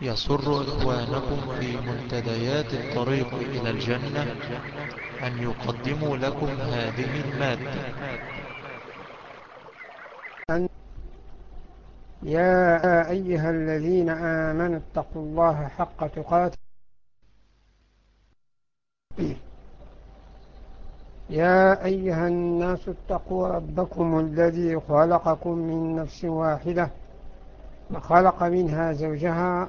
يسر إخوانكم في منتديات الطريق إلى الجنة أن يقدموا لكم هذه المادة. يا أيها الذين آمنوا اتقوا الله حق تقاته. يا أيها الناس اتقوا ربكم الذي خلقكم من نفس واحدة وخلق منها زوجها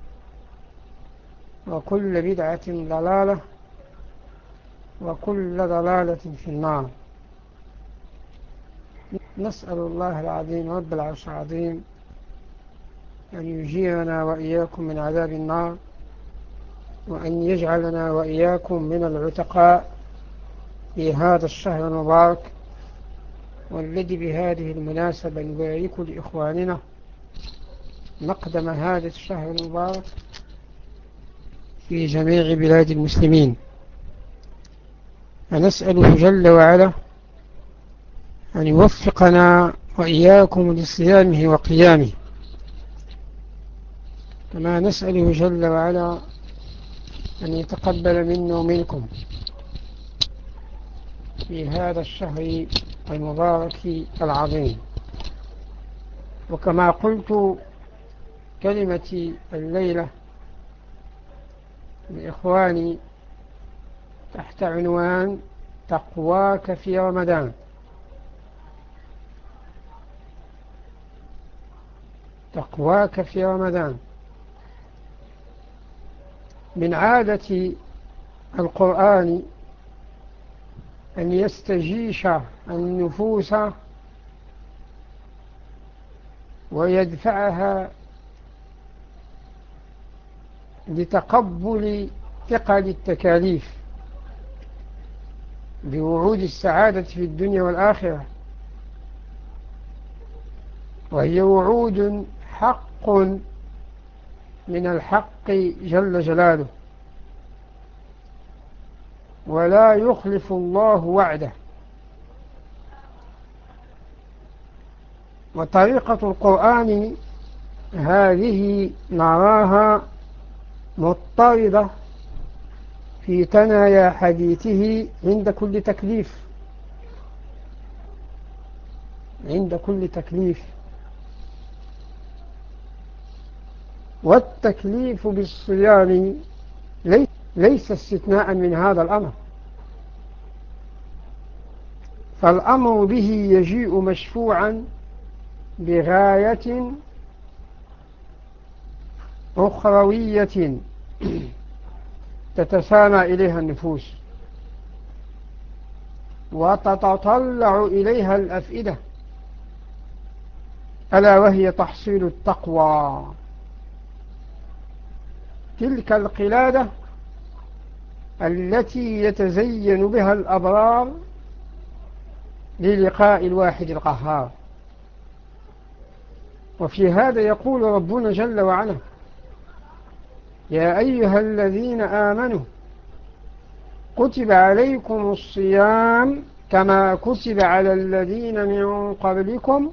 وكل بدعة ضلالة وكل ضلالة في النار. نسأل الله العظيم رب العرش العظيم أن يجيرنا وإياكم من عذاب النار وأن يجعلنا وإياكم من العتقاء في هذا الشهر المبارك والذي بهذه المناسبة نبارك لإخواننا مقدم هذا الشهر المبارك في جميع بلاد المسلمين. فنسأله جل وعلا أن يوفقنا وإياكم لصيامه وقيامه. كما نسأله جل وعلا أن يتقبل منا ومنكم في هذا الشهر المبارك العظيم. وكما قلت كلمة الليلة لإخواني تحت عنوان تقواك في رمضان. تقواك في رمضان. من عادة القرآن أن يستجيش النفوس ويدفعها لتقبل ثقل التكاليف بوعود السعادة في الدنيا والآخرة. وهي وعود حق من الحق جل جلاله. ولا يخلف الله وعده. وطريقة القرآن هذه نراها مضطردة في تنايا حديثه عند كل تكليف. عند كل تكليف. والتكليف بالصيام ليس استثناء من هذا الأمر. فالأمر به يجيء مشفوعا بغاية أخروية تتسامى إليها النفوس. وتتطلع إليها الأفئدة. ألا وهي تحصيل التقوى. تلك القلادة التي يتزين بها الأبرار للقاء الواحد القهار. وفي هذا يقول ربنا جل وعلا يا أيها الذين آمنوا كتب عليكم الصيام كما كتب على الذين من قبلكم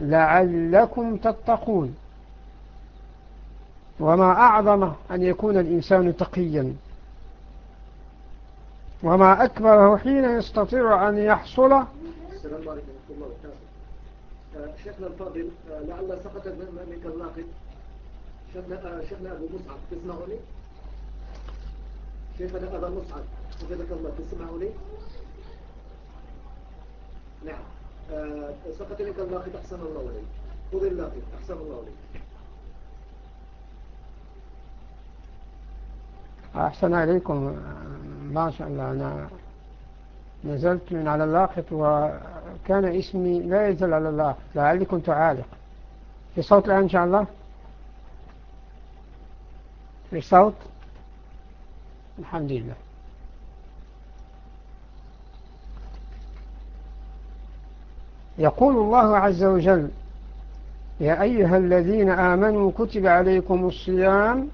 لعلكم تتقون. وما أعظم أن يكون الإنسان تقيا. وما أكبره حين يستطيع أن يحصل. السلام عليكم ورحمة الله وبركاته. شيخنا الفاضل لعل سقط منك الناقد شيخنا أبو مصعب تسمعني شيخنا أبا مصعب حفظك الله تسمعني نعم آه، سقط لك اللاقط أحسن الله عليك خذ اللاقط أحسن الله عليك أحسن عليكم ما شاء الله. أنا نزلت من على اللاقط وكان اسمي لا يزل على اللاقط لعلي كنت عالق في صوت الآن إن شاء الله؟ في صوت. الحمد لله. يقول الله عز وجل يا أيها الذين آمنوا كتب عليكم الصيام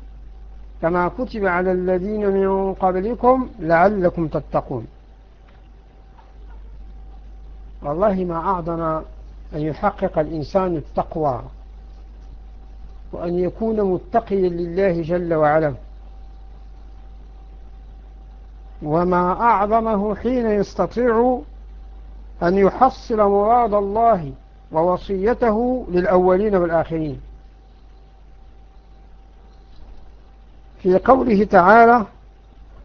كما كتب على الذين من قبلكم لعلكم تتقون. والله ما أعظم أن يحقق الإنسان التقوى. وأن يكون متقيا لله جل وعلا. وما أعظمه حين يستطيع أن يحصل مراد الله ووصيته للأولين والآخرين. في قوله تعالى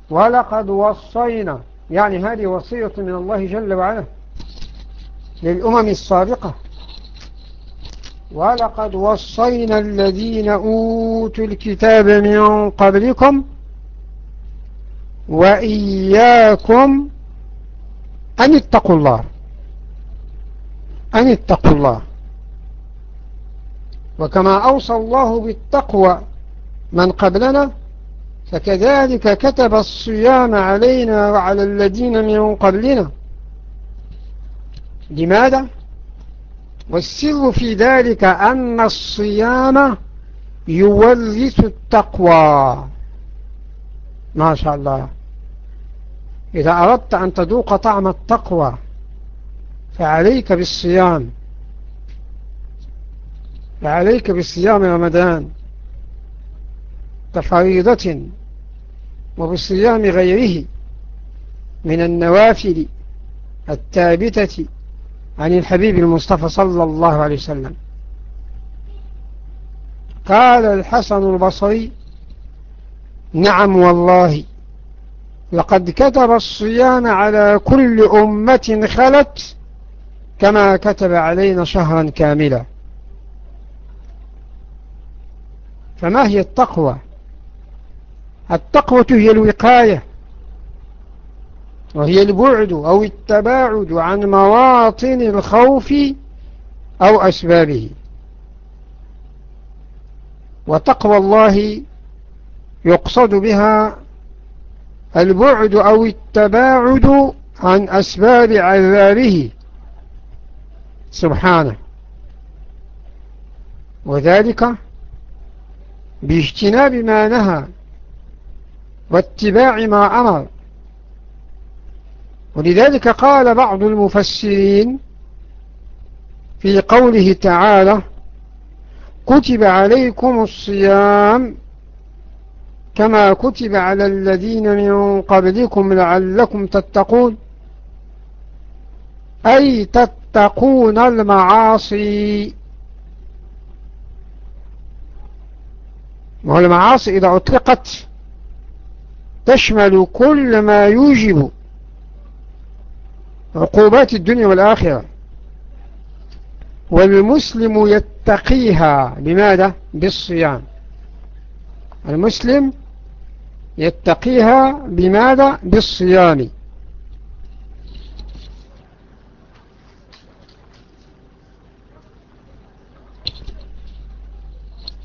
ولقد وصينا يعني هذه وصية من الله جل وعلا للأمم السابقة. ولقد وصينا الذين أوتوا الكتاب من قبلكم وإياكم أن اتقوا الله أن اتقوا الله وكما أوصى الله بالتقوى من قبلنا فكذلك كتب الصيام علينا وعلى الذين من قبلنا لماذا؟ والسر في ذلك أن الصيام يورث التقوى. ما شاء الله. إذا أردت أن تذوق طعم التقوى فعليك بالصيام. فعليك بالصيام رمضان كفريضة وبصيام غيره من النوافل الثابتة عن الحبيب المصطفى صلى الله عليه وسلم. قال الحسن البصري نعم والله لقد كتب الصيام على كل أمة خلت كما كتب علينا شهرا كاملا. فما هي التقوى؟ التقوى هي الوقاية. وهي البعد أو التباعد عن مواطن الخوف أو أسبابه. وتقوى الله يقصد بها البعد أو التباعد عن أسباب عذابه سبحانه. وذلك باجتناب ما نهى واتباع ما أمر. ولذلك قال بعض المفسرين في قوله تعالى كتب عليكم الصيام كما كتب على الذين من قبلكم لعلكم تتقون أي تتقون المعاصي. والمعاصي إذا أطلقت تشمل كل ما يوجب عقوبات الدنيا والآخرة. والمسلم يتقيها. بماذا؟ بالصيام. المسلم يتقيها بماذا؟ بالصيام.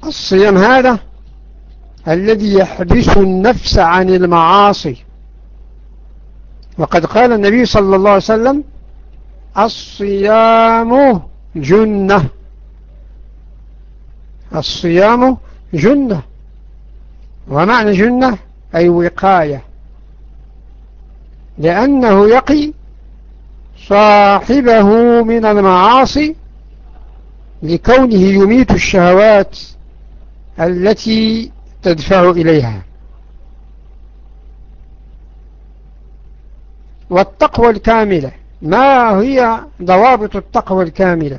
الصيام هذا الذي يحبس النفس عن المعاصي. وقد قال النبي صلى الله عليه وسلم الصيام جنة. الصيام جنة. ومعنى جنة أي وقاية. لأنه يقي صاحبه من المعاصي لكونه يميت الشهوات التي تدفع إليها. والتقوى الكاملة. ما هي ضوابط التقوى الكاملة؟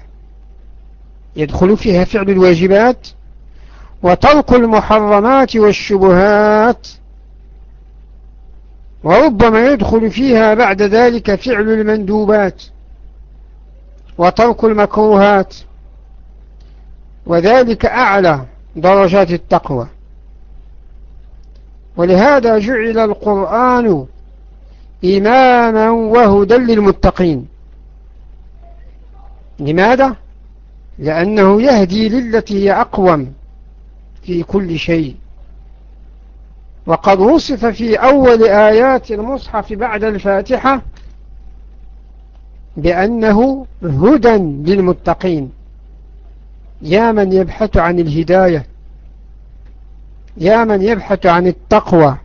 يدخل فيها فعل الواجبات وترك المحرمات والشبهات وربما يدخل فيها بعد ذلك فعل المندوبات وترك المكروهات. وذلك أعلى درجات التقوى. ولهذا جعل القرآن إماما وهدى للمتقين. لماذا؟ لأنه يهدي للتي هي أقوم في كل شيء. وقد وصف في أول آيات المصحف بعد الفاتحة بأنه هدى للمتقين. يا من يبحث عن الهداية يا من يبحث عن التقوى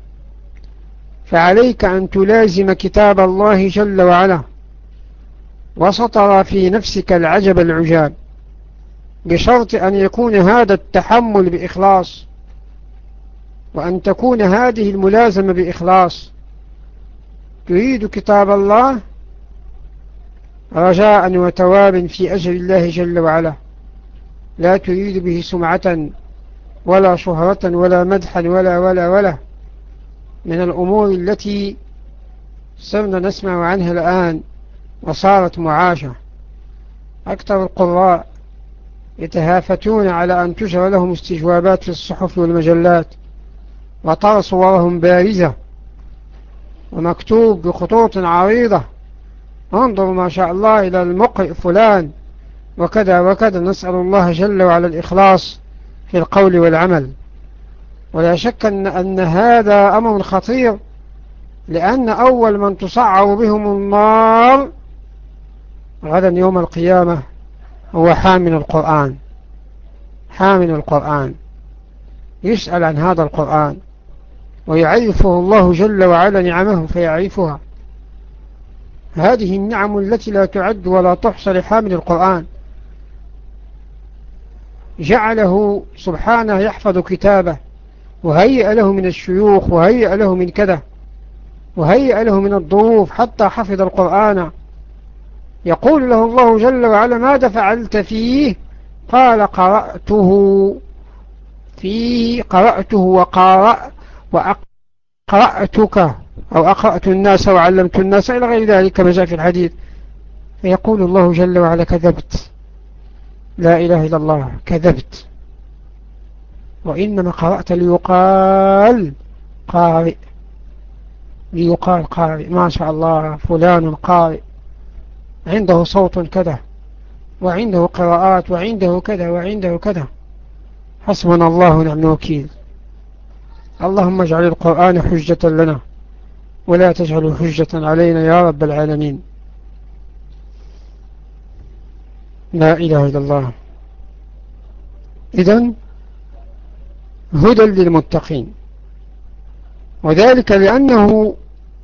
فعليك أن تلازم كتاب الله جل وعلا وسطر في نفسك العجب العجاب بشرط أن يكون هذا التحمل بإخلاص وأن تكون هذه الملازمة بإخلاص. تريد كتاب الله رجاء وتواب في أجل الله جل وعلا. لا تريد به سمعة ولا شهرة ولا مدحا ولا ولا ولا. من الأمور التي صرنا نسمع عنها الآن وصارت معاشة. أكثر القراء يتهافتون على أن تجرى لهم استجوابات في الصحف والمجلات وترى صورهم بارزة ومكتوب بخطوط عريضة. انظروا ما شاء الله إلى المقرئ فلان وكذا وكذا. نسأل الله جل وعلا الإخلاص في القول والعمل. ولا شك أن, أن هذا أمر خطير لأن أول من تصعر بهم النار غدا يوم القيامة هو حامل القرآن حامل القرآن يسأل عن هذا القرآن ويعرفه الله جل وعلا نعمه فيعرفها. هذه النعم التي لا تعد ولا تحصى لحامل القرآن. جعله سبحانه يحفظ كتابه وهيئ له من الشيوخ وهيئ له من كذا وهيئ له من الظروف حتى حفظ القرآن. يقول له الله جل وعلا ماذا فعلت فيه؟ قال قرأته فيه قرأته وقارأ وأقرأتك أو أقرأت الناس وعلمت الناس إلى غير ذلك. كما جاء في الحديث. فيقول الله جل وعلا كذبت. لا إله إلا الله كذبت. وإنما قرأت ليقال قارئ. ليقال قارئ. ما شاء الله فلان قارئ. عنده صوت كذا وعنده قراءات وعنده كذا وعنده كذا. حسبنا الله ونعم الوكيل. اللهم اجعل القرآن حجة لنا ولا تجعله حجة علينا يا رب العالمين. لا إله إلا الله. إذن هدى للمتقين. وذلك لأنه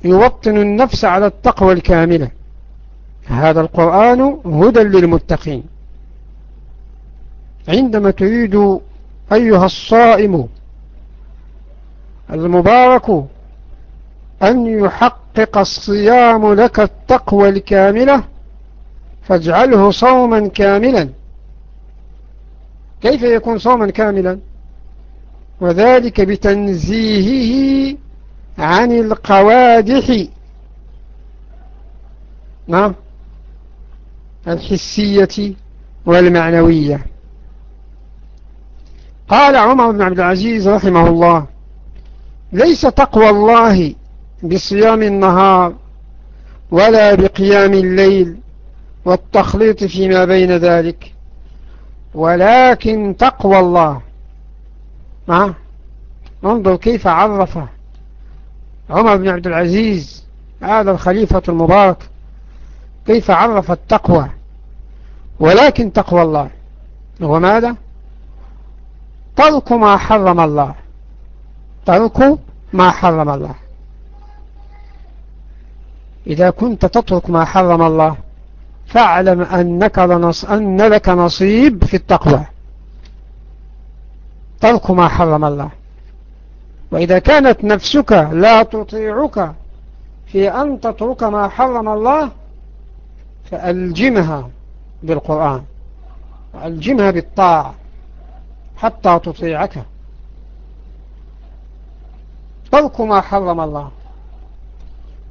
يوطن النفس على التقوى الكاملة. هذا القرآن هدى للمتقين. عندما تريد أيها الصائم المبارك أن يحقق الصيام لك التقوى الكاملة فاجعله صوما كاملا. كيف يكون صوما كاملا؟ وذلك بتنزيهه عن القوادح. نعم. الحسية والمعنوية. قال عمر بن عبد العزيز رحمه الله ليس تقوى الله بصيام النهار ولا بقيام الليل والتخليط فيما بين ذلك ولكن تقوى الله ما انظر كيف عرف عمر بن عبد العزيز هذا الخليفة المبارك. كيف عرف التقوى؟ ولكن تقوى الله. هو ماذا؟ ترك ما حرم الله. ترك ما حرم الله. إذا كنت تترك ما حرم الله فاعلم أنك أن لك نصيب في التقوى. ترك ما حرم الله. وإذا كانت نفسك لا تطيعك في أن تترك ما حرم الله فألجمها بالقرآن وألجمها بالطاعة حتى تطيعك. ترك ما حرم الله.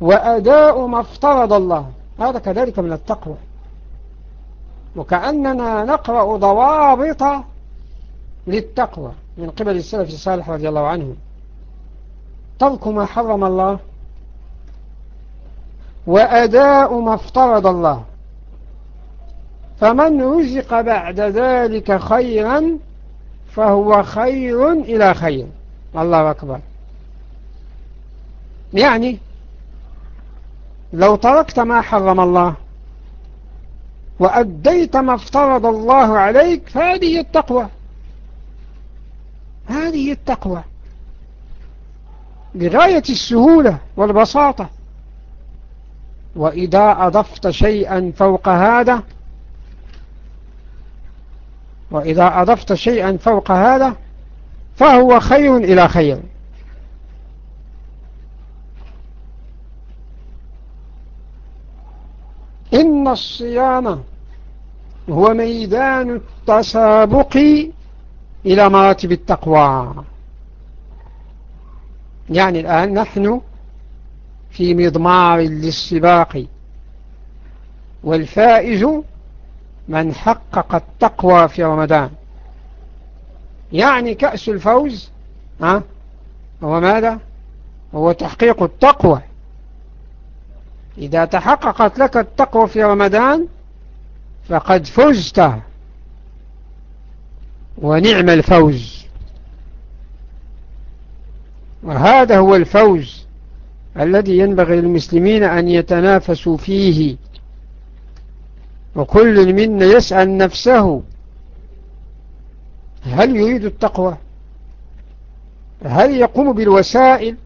وأداء ما افترض الله. هذا كذلك من التقوى. وكأننا نقرأ ضوابط للتقوى. من قبل السلف الصالح رضي الله عنه. ترك ما حرم الله وأداء ما افترض الله. فمن رزق بعد ذلك خيرا فهو خير إلى خير. الله أكبر. يعني لو تركت ما حرم الله وأديت ما افترض الله عليك فهذه التقوى. هذه التقوى. بغاية السهولة والبساطة. وإذا أضفت شيئا فوق هذا وإذا أضفت شيئا فوق هذا فهو خير إلى خير. إن الصيام هو ميدان التسابق إلى مراتب التقوى. يعني الآن نحن في مضمار للسباق. والفائز من حقق التقوى في رمضان. يعني كأس الفوز ها هو ماذا؟ هو تحقيق التقوى. إذا تحققت لك التقوى في رمضان فقد فزت. ونعم الفوز. وهذا هو الفوز الذي ينبغي للمسلمين أن يتنافسوا فيه. وكل منا يسأل نفسه. هل يريد التقوى؟ هل يقوم بالوسائل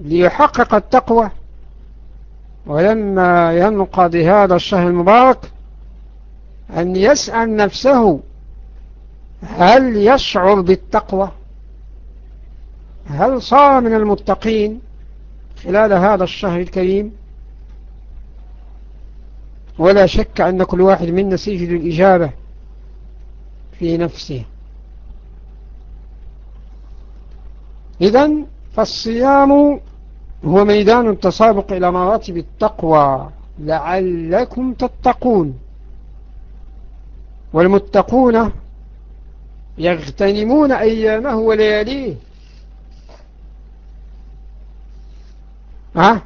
ليحقق التقوى؟ ولما ينقضي هذا الشهر المبارك أن يسأل نفسه هل يشعر بالتقوى؟ هل صار من المتقين خلال هذا الشهر الكريم؟ ولا شك أن كل واحد منا سيجد الإجابة في نفسه. إذن فالصيام هو ميدان التسابق إلى مراتب التقوى. لعلكم تتقون. والمتقون يغتنمون أيامه ولياليه. ها؟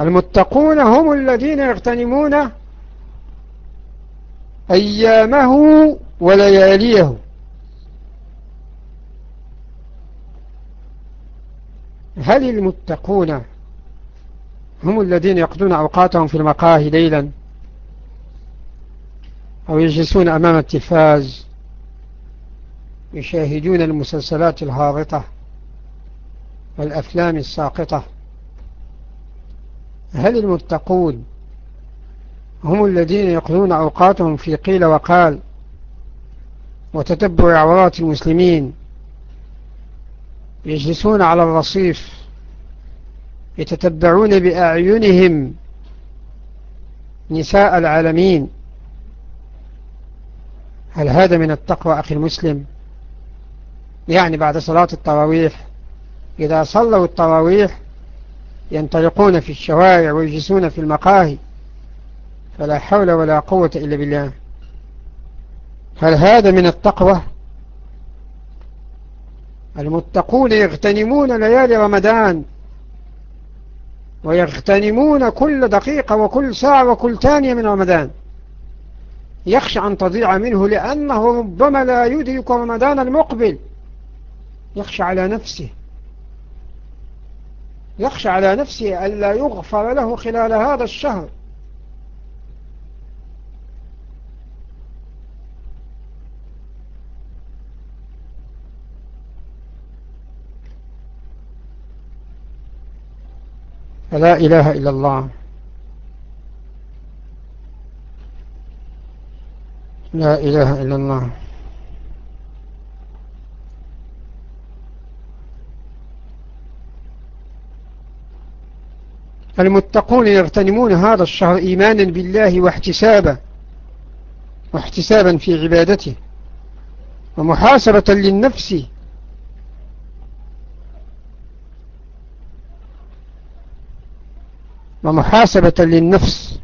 المتقون هم الذين يغتنمون أيامه ولياليه. هل المتقون هم الذين يقضون أوقاتهم في المقاهي ليلا؟ أو يجلسون أمام التلفاز يشاهدون المسلسلات الهابطة والأفلام الساقطة. هل المتقون هم الذين يقضون أوقاتهم في قيل وقال وتتبع عورات المسلمين؟ يجلسون على الرصيف يتتبعون بأعينهم نساء العالمين. هل هذا من التقوى أخي المسلم؟ يعني بعد صلاة التراويح إذا صلوا التراويح ينطلقون في الشوارع ويجلسون في المقاهي فلا حول ولا قوة إلا بالله. هل هذا من التقوى؟ المتقون يغتنمون ليالي رمضان ويغتنمون كل دقيقة وكل ساعة وكل ثانية من رمضان. يخشى أن تضيع منه لأنه ربما لا يدرك رمضان المقبل. يخشى على نفسه. يخشى على نفسه ألا يغفر له خلال هذا الشهر. فلا إله إلا الله. لا إله إلا الله. المتقون يغتنمون هذا الشهر إيمانا بالله واحتسابا واحتسابا في عبادته ومحاسبة للنفس. ومحاسبة للنفس.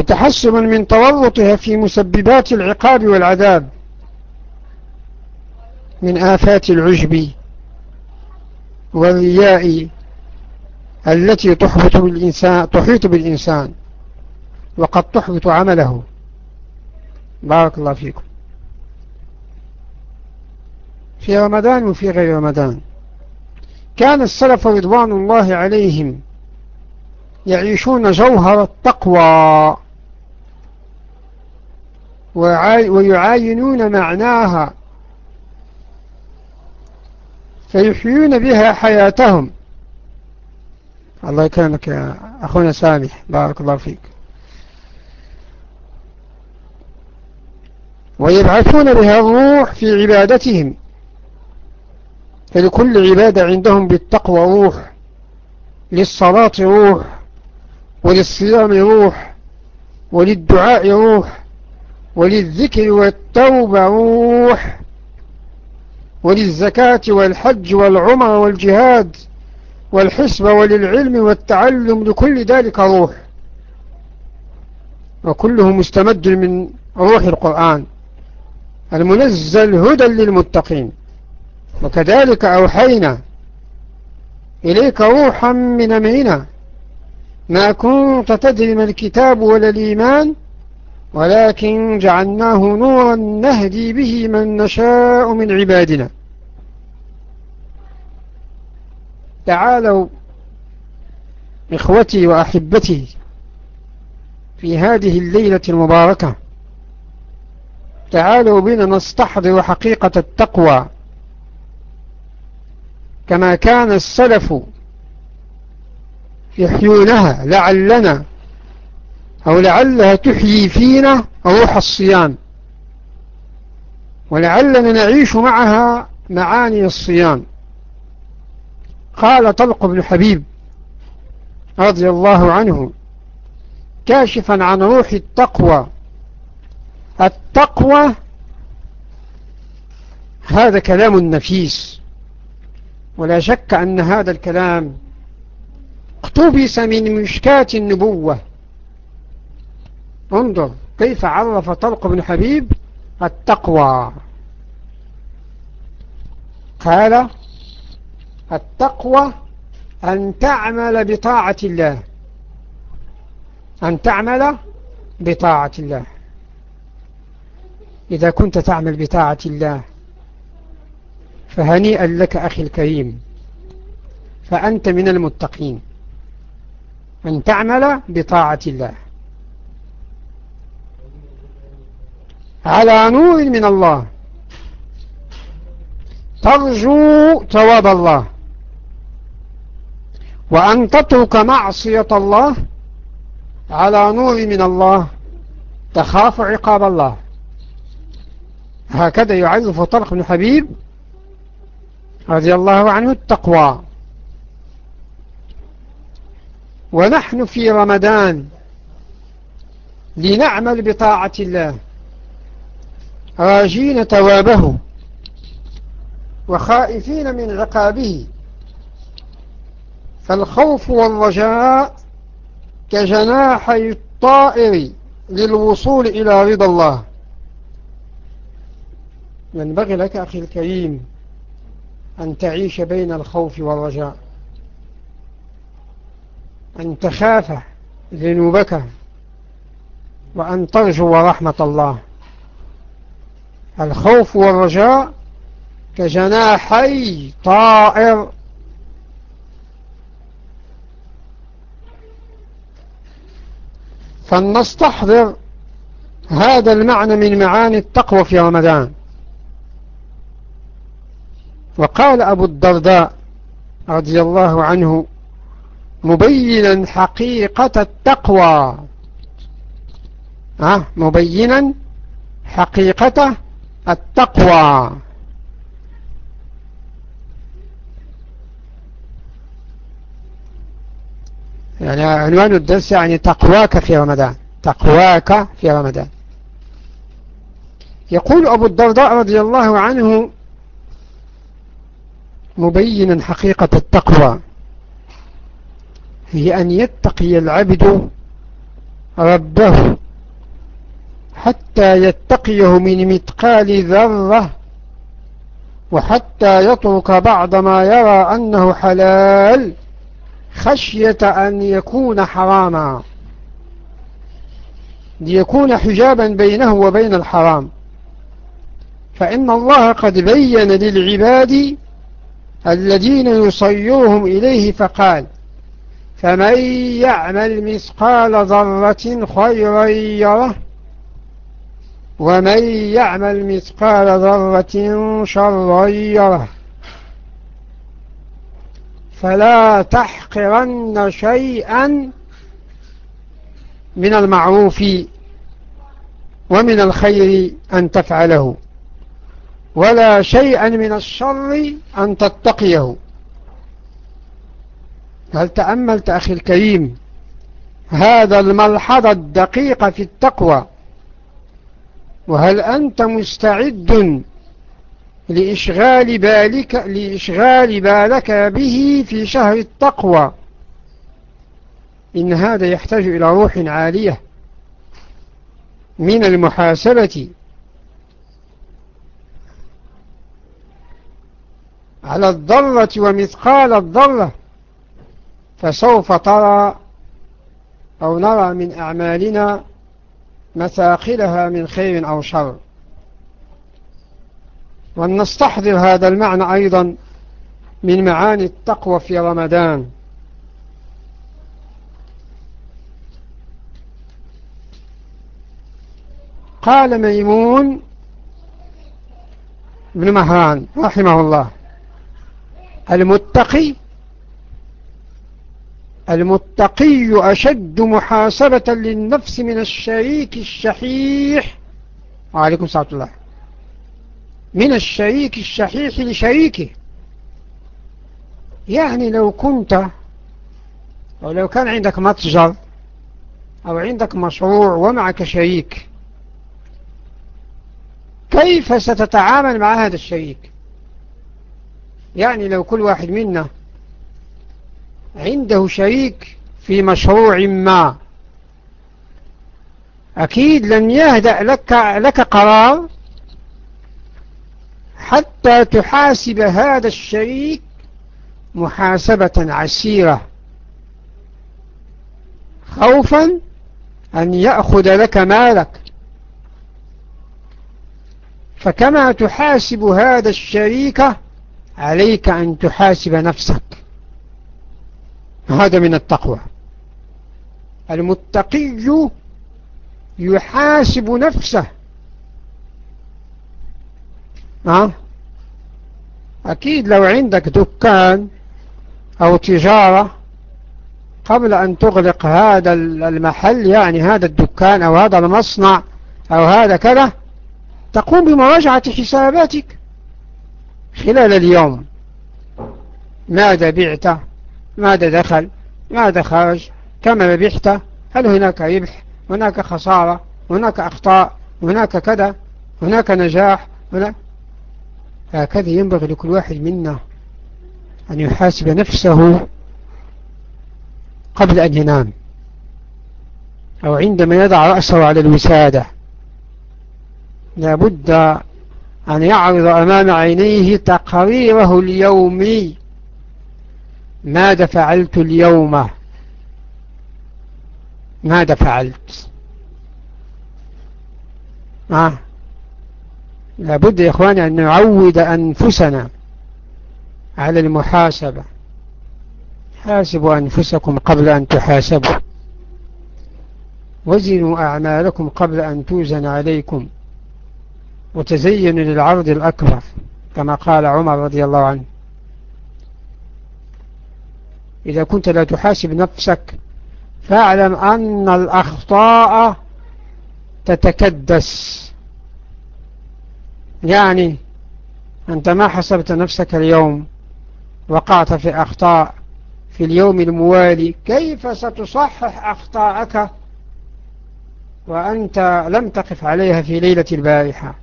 وتحسبا من تورطها في مسببات العقاب والعذاب من آفات العجب والرياء التي تحبط بالإنسان تحيط بالإنسان. وقد تحبط عمله. بارك الله فيكم. في رمضان وفي غير رمضان. كان السلف رضوان الله عليهم يعيشون جوهر التقوى. ويعاينون معناها. فيحيون بها حياتهم. الله يكرمك يا أخونا سامح. بارك الله فيك. ويبعثون بها الروح في عبادتهم. فلكل عبادة عندهم بالتقوى روح للصلاة روح وللصيام روح وللدعاء روح. وللذكر والتوبة روح. وللزكاة والحج والعمر والجهاد والحسبة وللعلم والتعلم لكل ذلك روح. وكله مستمد من روح القرآن. المنزل هدى للمتقين. وكذلك أوحينا إليك روحا من أمرنا. ما كنت تدري ما الكتاب ولا الإيمان ولكن جعلناه نورا نهدي به من نشاء من عبادنا. تعالوا إخوتي وأحبتي في هذه الليلة المباركة. تعالوا بنا نستحضر حقيقة التقوى. كما كان السلف يحيونها لعلنا أو لعلها تحيي فينا روح الصيام. ولعلنا نعيش معها معاني الصيام. قال طلق بن حبيب رضي الله عنه كاشفا عن روح التقوى. التقوى هذا كلام نفيس. ولا شك أن هذا الكلام اقتبس من مشكات النبوة. انظر كيف عرف طلق بن حبيب التقوى. قال التقوى أن تعمل بطاعة الله. أن تعمل بطاعة الله. إذا كنت تعمل بطاعة الله فهنيئا لك أخي الكريم فأنت من المتقين. أن تعمل بطاعة الله. على نور من الله. ترجو ثواب الله. وأن تترك معصية الله على نور من الله. تخاف عقاب الله. هكذا يعرف طلق بن حبيب رضي الله عنه التقوى. ونحن في رمضان لنعمل بطاعة الله. راجين توابه وخائفين من عقابه فالخوف والرجاء كجناحي الطائر للوصول إلى رضا الله. ينبغي لك أخي الكريم أن تعيش بين الخوف والرجاء. أن تخاف ذنوبك وأن ترجو رحمة الله. الخوف والرجاء كجناحي طائر. فلنستحضر هذا المعنى من معاني التقوى في رمضان. وقال أبو الدرداء رضي الله عنه مبينا حقيقة التقوى. مبينا حقيقة التقوى. يعني عنوان الدرس يعني تقواك في رمضان. تقواك في رمضان. يقول أبو الدرداء رضي الله عنه مبينا حقيقة التقوى. هي أن يتقي العبد ربه حتى يتقيه من مثقال ذرة وحتى يترك بعض ما يرى أنه حلال خشية أن يكون حراما. ليكون حجابا بينه وبين الحرام. فإن الله قد بين للعباد الذين يصيرهم إليه فقال فمن يعمل مثقال ذرة خيرا يره ومن يعمل مثقال ذرة شرا يره. فلا تحقرن شيئا من المعروف ومن الخير أن تفعله ولا شيئا من الشر أن تتقيه. هل تأملت أخي الكريم هذا الملحظ الدقيق في التقوى. وهل أنت مستعد لإشغال بالك, لإشغال بالك به في شهر التقوى؟ إن هذا يحتاج إلى روح عالية من المحاسبة. على الضرة ومثقال الضرة فسوف ترى أو نرى من أعمالنا مثاقلها من خير أو شر. ونستحضر هذا المعنى أيضا من معاني التقوى في رمضان. قال ميمون بن مهران رحمه الله المتقي المتقي أشد محاسبة للنفس من الشريك الشحيح. وعليكم السلام الله. من الشريك الشحيح لشريكه. يعني لو كنت أو لو كان عندك متجر أو عندك مشروع ومعك شريك كيف ستتعامل مع هذا الشريك؟ يعني لو كل واحد منا عنده شريك في مشروع ما. أكيد لن يهدأ لك, لك قرار حتى تحاسب هذا الشريك محاسبة عسيرة. خوفا أن يأخذ لك مالك. فكما تحاسب هذا الشريك عليك أن تحاسب نفسك. هذا من التقوى. المتقي يحاسب نفسه. ها؟ أكيد لو عندك دكان أو تجارة قبل أن تغلق هذا المحل يعني هذا الدكان أو هذا المصنع أو هذا كذا تقوم بمراجعة حساباتك خلال اليوم. ماذا بعت؟ ماذا دخل؟ ماذا خرج؟ كم ربحت؟ هل هناك ربح؟ هناك خسارة؟ هناك أخطاء؟ هناك كذا؟ هناك نجاح؟ هناك هكذا ينبغي لكل واحد منا أن يحاسب نفسه قبل أن ينام. أو عندما يضع رأسه على الوسادة لابد أن يعرض أمام عينيه تقريره اليومي. ماذا فعلت اليوم؟ ماذا فعلت آه. لابد يا إخواني أن نعود أنفسنا على المحاسبة. حاسبوا أنفسكم قبل أن تحاسبوا. وزنوا أعمالكم قبل أن توزن عليكم. وتزينوا للعرض الأكبر كما قال عمر رضي الله عنه. إذا كنت لا تحاسب نفسك فاعلم أن الأخطاء تتكدس. يعني أنت ما حسبت نفسك اليوم وقعت في أخطاء في اليوم الموالي كيف ستصحح أخطاءك وأنت لم تقف عليها في ليلة البارحة؟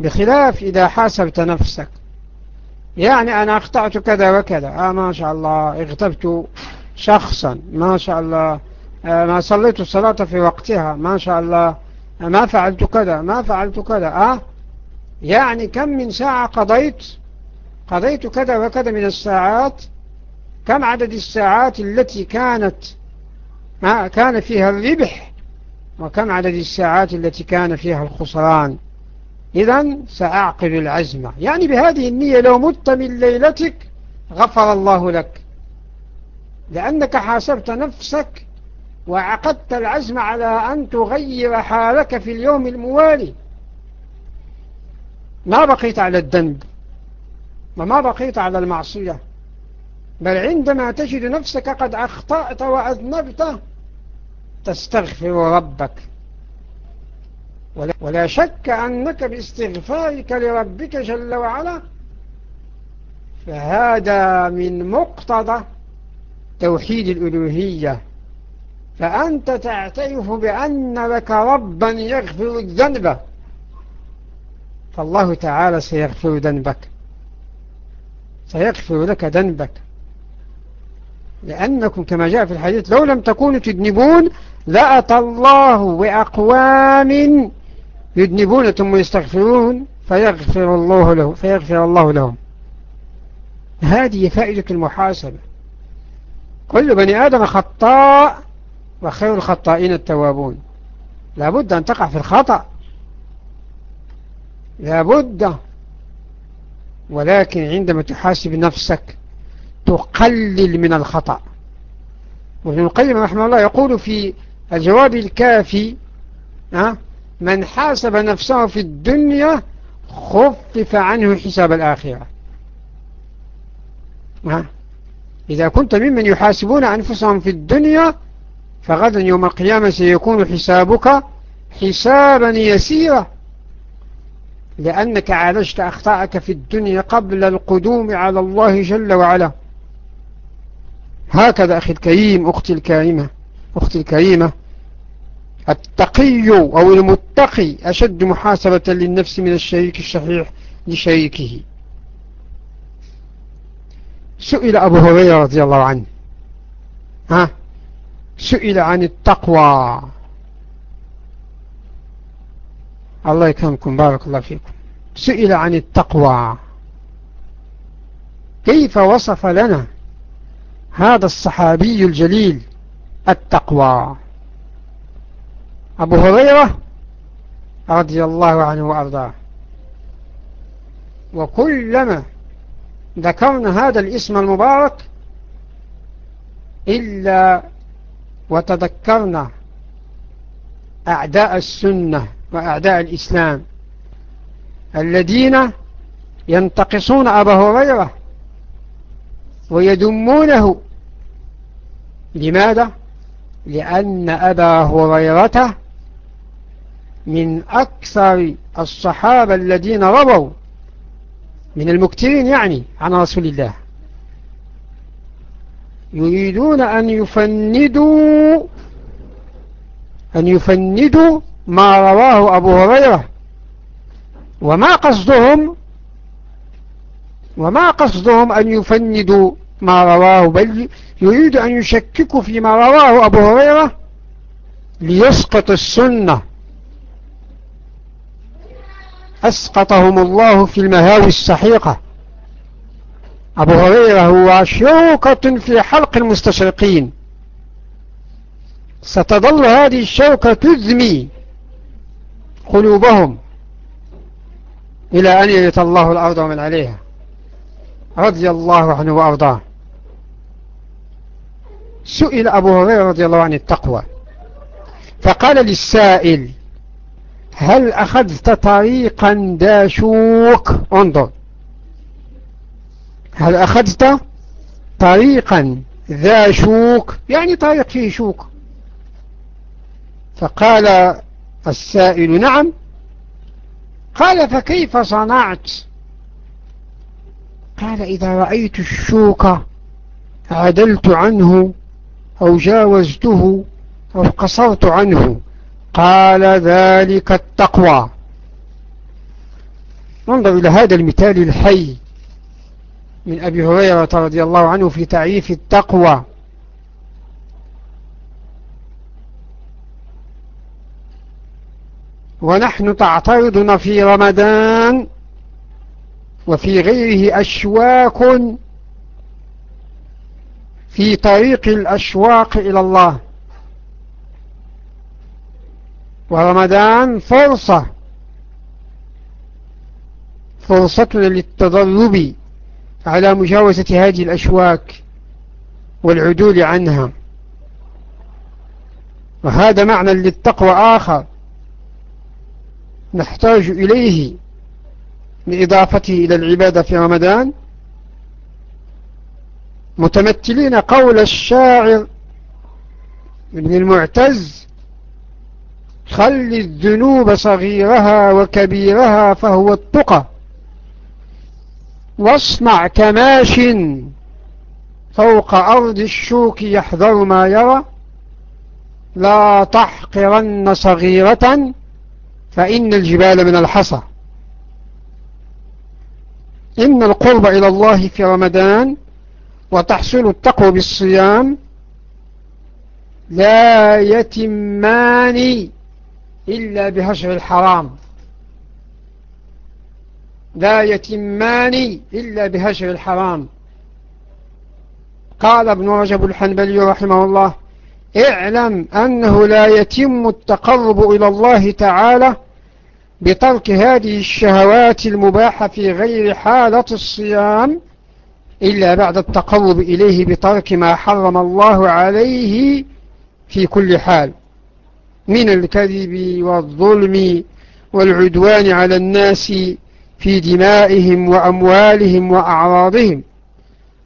بخلاف إذا حاسبت نفسك. يعني أنا أخطأت كذا وكذا. آه ما شاء الله. اغتبت شخصا. ما شاء الله. آه ما صليت الصلاة في وقتها. ما شاء الله. آه ما فعلت كذا. ما فعلت كذا. آه يعني كم من ساعة قضيت؟ قضيت كذا وكذا من الساعات. كم عدد الساعات التي كانت؟ ما كان فيها الربح. وكم عدد الساعات التي كان فيها الخسران؟ إذا سأعقل العزم. يعني بهذه النية لو مت من ليلتك غفر الله لك. لأنك حاسبت نفسك وعقدت العزم على أن تغير حالك في اليوم الموالي. ما بقيت على الذنب وما بقيت على المعصية. بل عندما تجد نفسك قد أخطأت وأذنبت تستغفر ربك. ولا شك أنك باستغفارك لربك جل وعلا فهذا من مقتضى توحيد الألوهية. فأنت تعترف بأن لك ربا يغفر الذنب فالله تعالى سيغفر ذنبك سيغفر لك ذنبك. لأنكم كما جاء في الحديث لو لم تكونوا تذنبون لأتى الله بأقوام يذنبون ثم يستغفرون فيغفر الله له فيغفر الله لهم. هذه فائدة المحاسبة. كل بني آدم خطاء وخير الخطائين التوابون. لابد أن تقع في الخطأ. لابد ولكن عندما تحاسب نفسك تقلل من الخطأ. وابن القيم رحمه الله يقول في الجواب الكافي من حاسب نفسه في الدنيا خفف عنه حساب الآخرة. إذا كنت ممن يحاسبون أنفسهم في الدنيا فغدا يوم القيامة سيكون حسابك حسابا يسيرا. لأنك عالجت أخطاءك في الدنيا قبل القدوم على الله جل وعلا. هكذا أخي الكريم أختي الكريمة أختي الكريمة. التقي أو المتقي أشد محاسبة للنفس من الشريك الشحيح لشريكه. سئل أبو هريرة رضي الله عنه. ها؟ سئل عن التقوى. الله يكرمكم بارك الله فيكم. سئل عن التقوى. كيف وصف لنا هذا الصحابي الجليل التقوى؟ أبو هريرة رضي الله عنه وأرضاه وكلما ذكرنا هذا الاسم المبارك إلا وتذكرنا أعداء السنة وأعداء الإسلام الذين ينتقصون أبا هريرة ويدمونه لماذا؟ لأن أبا هريرة من أكثر الصحابة الذين رووا من المكترين يعني عن رسول الله. يريدون أن يفندوا أن يفندوا ما رواه أبو هريرة. وما قصدهم وما قصدهم أن يفندوا ما رواه بل يريد أن يشككوا فيما رواه أبو هريرة ليسقط السنة. أسقطهم الله في المهاوي السحيقة. أبو هريرة هو شوكة في حلق المستشرقين. ستظل هذه الشوكة تذمي قلوبهم إلى أن يرث الله الأرض ومن عليها. رضي الله عنه وأرضاه. سئل أبو هريرة رضي الله عنه التقوى. فقال للسائل هل أخذت طريقا ذا شوك انظر. هل أخذت طريقا ذا شوك يعني طريق فيه شوك فقال السائل نعم. قال فكيف صنعت؟ قال إذا رأيت الشوك عدلت عنه أو جاوزته أو قصرت عنه. قال ذلك التقوى. انظر إلى هذا المثال الحي من أبي هريرة رضي الله عنه في تعريف التقوى. ونحن تعترضنا في رمضان وفي غيره أشواك في طريق الأشواق إلى الله. ورمضان فرصة. فرصة للتضرب على مجاوزة هذه الأشواك والعدول عنها. وهذا معنى للتقوى آخر. نحتاج إليه لإضافته إلى العبادة في رمضان. متمثلين قول الشاعر ابن المعتز خل الذنوب صغيرها وكبيرها فهو التقى. واصنع كماش فوق أرض الشوك يحذر ما يرى. لا تحقرن صغيرة فإن الجبال من الحصى. إن القرب إلى الله في رمضان وتحصل التقوى بالصيام. لا يتمان إلا بهجر الحرام. لا يتمان إلا بهجر الحرام. قال ابن رجب الحنبلي رحمه الله اعلم أنه لا يتم التقرب إلى الله تعالى بترك هذه الشهوات المباحة في غير حالة الصيام إلا بعد التقرب إليه بترك ما حرم الله عليه في كل حال. من الكذب والظلم والعدوان على الناس في دمائهم وأموالهم وأعراضهم.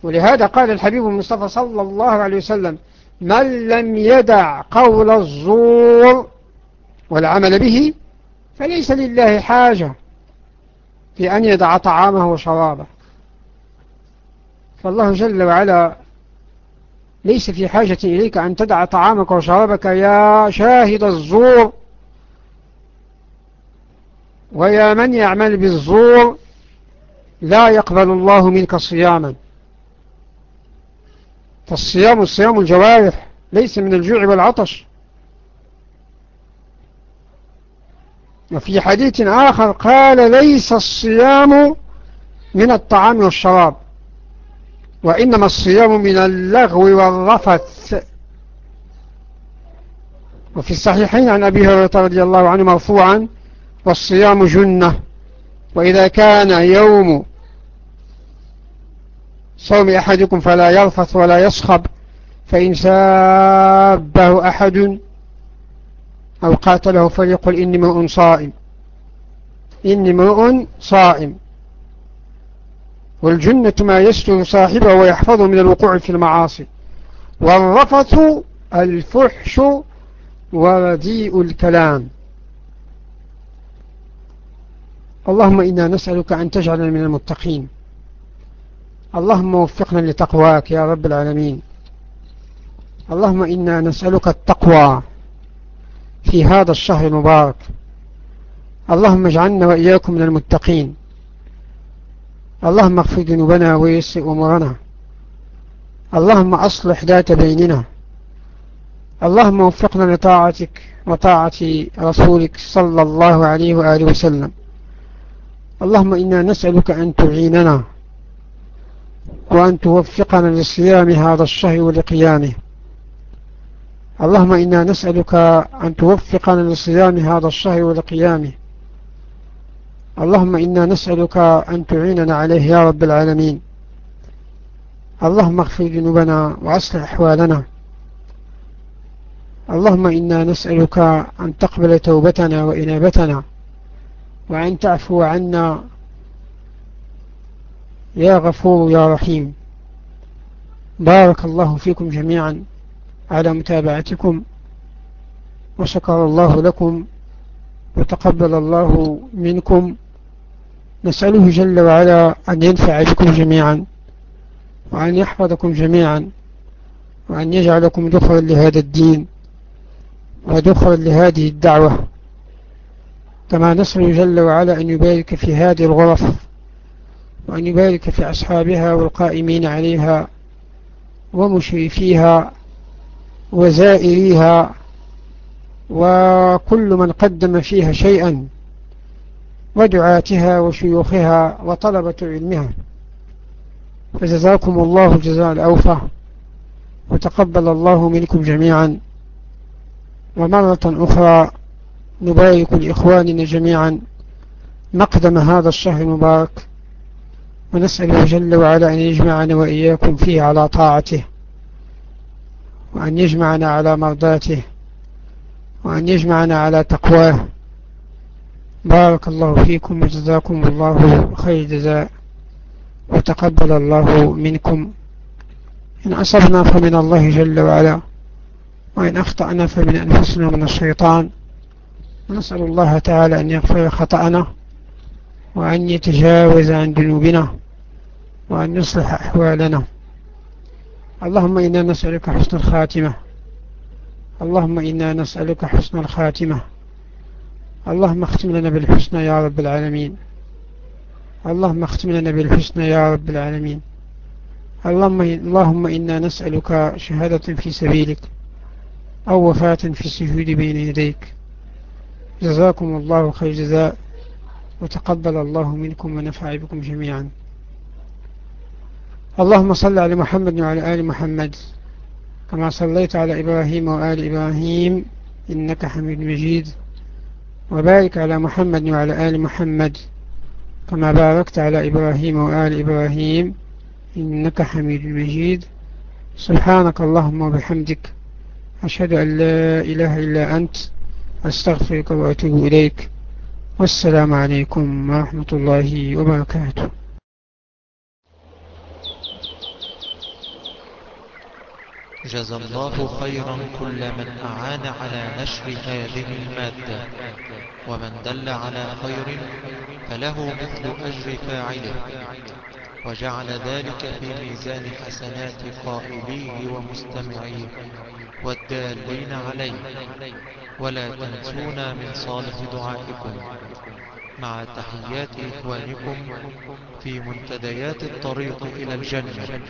ولهذا قال الحبيب المصطفى صلى الله عليه وسلم من لم يدع قول الزور والعمل به فليس لله حاجة في أن يدع طعامه وشرابه. فالله جل وعلا ليس في حاجة إليك أن تدع طعامك وشرابك يا شاهد الزور. ويا من يعمل بالزور لا يقبل الله منك صياما. فالصيام الصيام الجوارح ليس من الجوع والعطش. وفي حديث آخر قال ليس الصيام من الطعام والشراب. وإنما الصيام من اللغو والرفث. وفي الصحيحين عن أبي هريرة رضي الله عنه مرفوعا والصيام جنة. وإذا كان يوم صوم أحدكم فلا يرفث ولا يصخب فإن سابه أحد أو قاتله فليقل إني مرء صائم. إني مرء صائم. والجنة ما يستر صاحبه ويحفظه من الوقوع في المعاصي. والرفث الفحش ورديء الكلام. اللهم إنا نسألك أن تجعلنا من المتقين. اللهم وفقنا لتقواك يا رب العالمين. اللهم إنا نسألك التقوى في هذا الشهر المبارك. اللهم اجعلنا وإياكم من المتقين. اللهم اغفر ذنوبنا ويسر أمورنا. اللهم أصلح ذات بيننا. اللهم وفقنا لطاعتك وطاعة رسولك صلى الله عليه وآله وسلم. اللهم إنا نسألك أن تعيننا وأن توفقنا لصيام هذا الشهر ولقيامه. اللهم إنا نسألك أن توفقنا لصيام هذا الشهر ولقيامه. اللهم إنا نسألك أن تعيننا عليه يا رب العالمين. اللهم اغفر ذنوبنا وأصلح أحوالنا. اللهم إنا نسألك أن تقبل توبتنا وإنابتنا. وأن تعفو عنا يا غفور يا رحيم. بارك الله فيكم جميعا على متابعتكم. وشكر الله لكم وتقبل الله منكم. نسأله جل وعلا أن ينفع بكم جميعا وأن يحفظكم جميعا وأن يجعلكم دخلا لهذا الدين ودخلا لهذه الدعوة. كما نسأل جل وعلا أن يبارك في هذه الغرف وأن يبارك في أصحابها والقائمين عليها ومشرفيها وزائريها وكل من قدم فيها شيئا. ودعاتها وشيوخها وطلبة علمها. فجزاكم الله الجزاء الأوفى. وتقبل الله منكم جميعا. ومرة أخرى نبارك لإخواننا جميعا مقدم هذا الشهر المبارك. ونسأل جل وعلا أن يجمعنا وإياكم فيه على طاعته. وأن يجمعنا على مرضاته. وأن يجمعنا على تقواه. بارك الله فيكم وجزاكم الله خير جزاء وتقبل الله منكم. إن أصبنا فمن الله جل وعلا وإن أخطأنا فمن أنفسنا من الشيطان. ونسأل الله تعالى أن يغفر خطأنا وأن يتجاوز عن ذنوبنا وأن يصلح أحوالنا. اللهم إنا نسألك حسن الخاتمة. اللهم إنا نسألك حسن الخاتمة. اللهم اختم لنا بالحسنى يا رب العالمين. اللهم اختم لنا بالحسنى يا رب العالمين. اللهم, اللهم إنا نسألك شهادة في سبيلك أو وفاة في السجود بين يديك. جزاكم الله خير جزاء. وتقبل الله منكم ونفع بكم جميعا. اللهم صل على محمد وعلى آل محمد. كما صليت على إبراهيم وآل إبراهيم إنك حميد مجيد. وبارك على محمد وعلى آل محمد كما باركت على إبراهيم وآل إبراهيم. إنك حميد مجيد. سبحانك اللهم وبحمدك. أشهد أن لا إله إلا أنت. أستغفرك وأتوب إليك. والسلام عليكم ورحمة الله وبركاته. جزى الله خيرا كل من أعان على نشر هذه المادة. ومن دل على خير فله مثل أجر فاعله. وجعل ذلك في ميزان حسنات قائليه ومستمعيه والدالين عليه. ولا تنسونا من صالح دعائكم. مع تحيات إخوانكم في منتديات الطريق إلى الجنة.